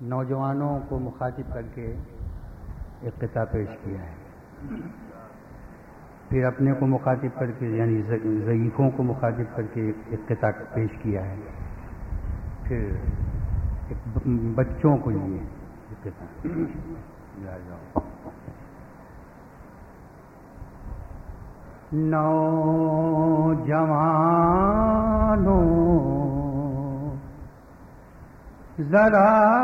نوجوانوں کو مخاطب کر کے ایک قطع پیش کیا ہے۔ پھر اپنے کو مخاطب کر کے یعنی ضعیفوں کو مخاطب کر کے ایک قطع پیش کیا ہے۔ پھر ایک بچوں کو لیے قطع نوجوانوں ذرا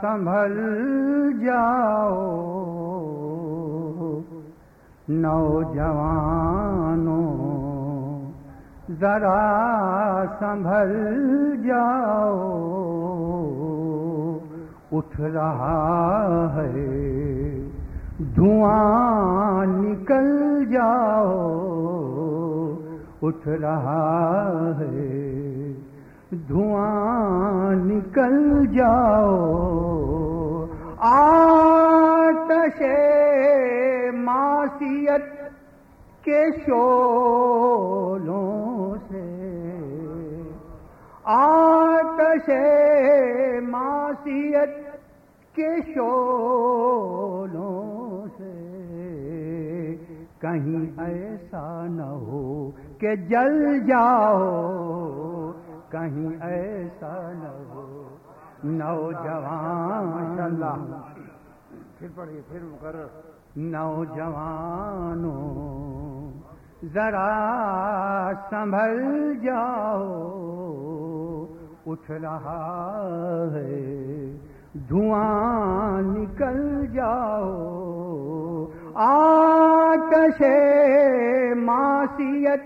سنبھل جاؤ۔ نوجوانوں، ذرا سنبھل جاؤ۔ اٹھ رہا ہے، دھواں نکل جاؤ۔ اٹھ رہا ہے۔ دھواں نکل جاؤ۔ آتش معصیت کے شولوں سے۔ آتش معصیت کے شولوں سے۔ کہیں ایسا نہ ہو کہ جل جاؤ۔ کہیں ایسا نہ ہو۔ نوجوان اللہ پھر پڑھیے، پھر مقرر۔ نوجوانوں، ذرا سنبھل جاؤ۔ اٹھ رہا ہے، دھواں نکل جاؤ۔ آتش معصیت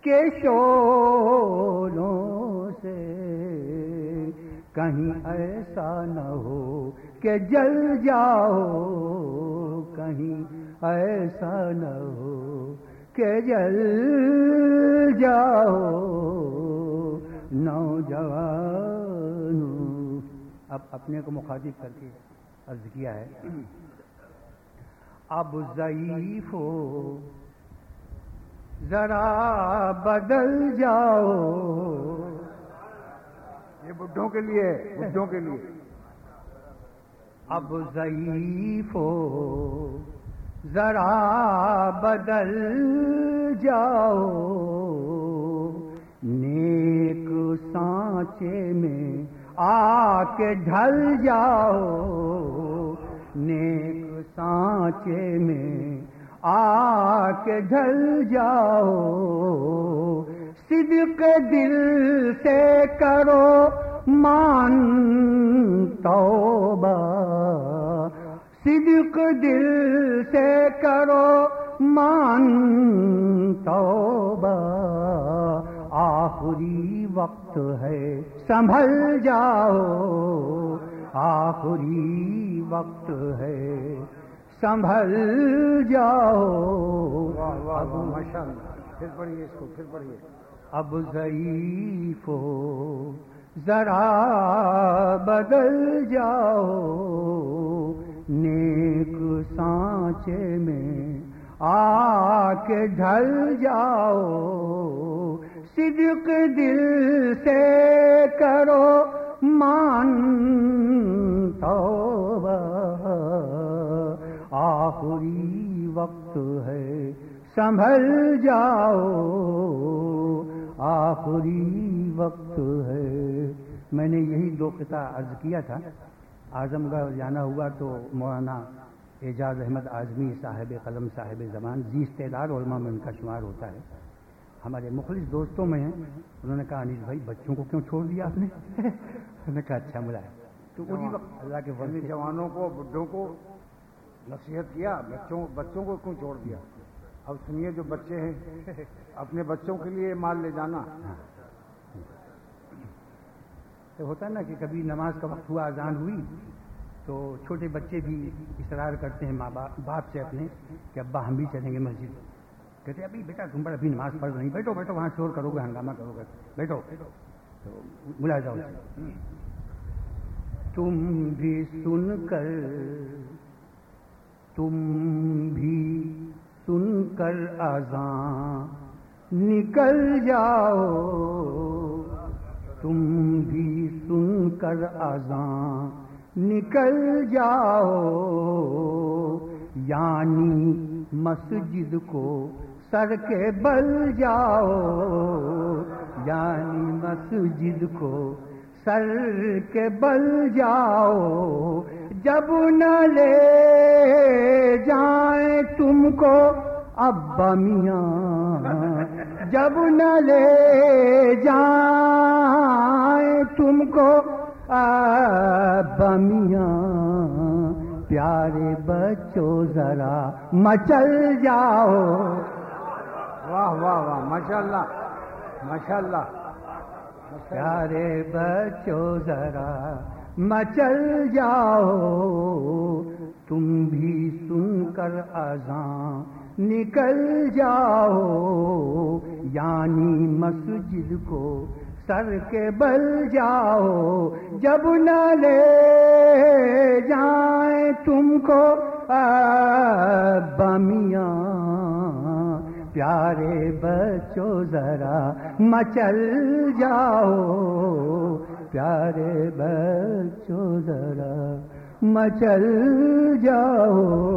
کے شولوں سے کہیں ایسا نہ ہو کہ جل جاؤ، کہیں ایسا نہ ہو کہ جل جاؤ نوجوان اب اپنے کو مخاطب کر کے عرض کیا ہے۔ اب ضعیف ہو، ذرا بدل جاؤ بڈھوں کے لیے، بڈھوں کے لیے۔ اب ضعیف ہو، ذرا بدل جاؤ۔ نیک سانچے میں آ کے ڈھل جاؤ۔ نیک سانچے میں آ کے ڈھل جاؤ۔ صدق دل سے کرو۔ مان توبہ۔ صدق دل سے کرو مان توبہ۔ آخری وقت ہے سنبھل جاؤ۔ آخری وقت ہے سنبھل جاؤ۔ اب ماشاء اللہ پھر پڑھیے اس کو پھر پڑھیے۔ اب ضعیف ہو۔ ذرا بدل جاؤ۔ نیک سانچے میں آ کے ڈھل جاؤ۔ صدق دل سے کرو، مان توبہ۔ آخری وقت ہے، سنبھل جاؤ۔ آخری وقت ہے۔ میں نے یہی دو قطع عرض کیا تھا۔ اعظم گڑھ جانا ہوا تو مولانا اعجاز احمد اعظمی صاحب قلم صاحب زمان زی استعداد علماء میں ان کا شمار ہوتا ہے۔ ہمارے مخلص دوستوں میں ہیں۔ انہوں نے کہا انیس بھائی بچوں کو کیوں چھوڑ دیا آپ نے؟ انہوں نے کہا اچھا ملا ہے۔ تو اسی وقت اللہ کے یعنی جوانوں کو بڈھوں کو نصیحت کیا بچوں بچوں کو کیوں چھوڑ دیا؟ اب سنیے جو بچے ہیں، اپنے بچوں کے لیے مال لے جانا۔ تو ہوتا ہے نا کہ کبھی نماز کا وقت ہوا، اذان ہوئی، تو چھوٹے بچے بھی اصرار کرتے ہیں ماں باپ باپ سے اپنے کہ ابا ہم بھی چلیں گے مسجد۔ کہتے ابھی بیٹا تم پر ابھی نماز پڑھ نہیں، بیٹھو بیٹھو، وہاں شور کرو گے، ہنگامہ کرو گے، بیٹھو۔ تو بلا جاؤ تم بھی سن کر، تم بھی سن کر آزاں نکل جاؤ۔ تم بھی سن کر اذان نکل جاؤ۔ یعنی مسجد کو سر کے بل جاؤ۔ یعنی مسجد کو سر کے بل جاؤ۔ جب نہ لے جائیں تم کو ابا میاں جب نہ لے جائیں تم کو ابا میاں پیارے بچوں ذرا مچل جاؤ واہ واہ واہ ماشاء اللہ ماشاء اللہ پیارے بچوں، ذرا مچل جاؤ۔ تم بھی سن کر اذان نکل جاؤ۔ یعنی مسجد کو سر کے بل جاؤ۔ جب نہ لے جائیں تم کو بمیاں پیارے بچوں ذرا مچل جاؤ۔ پیارے بچوں ذرا مچل جاؤ۔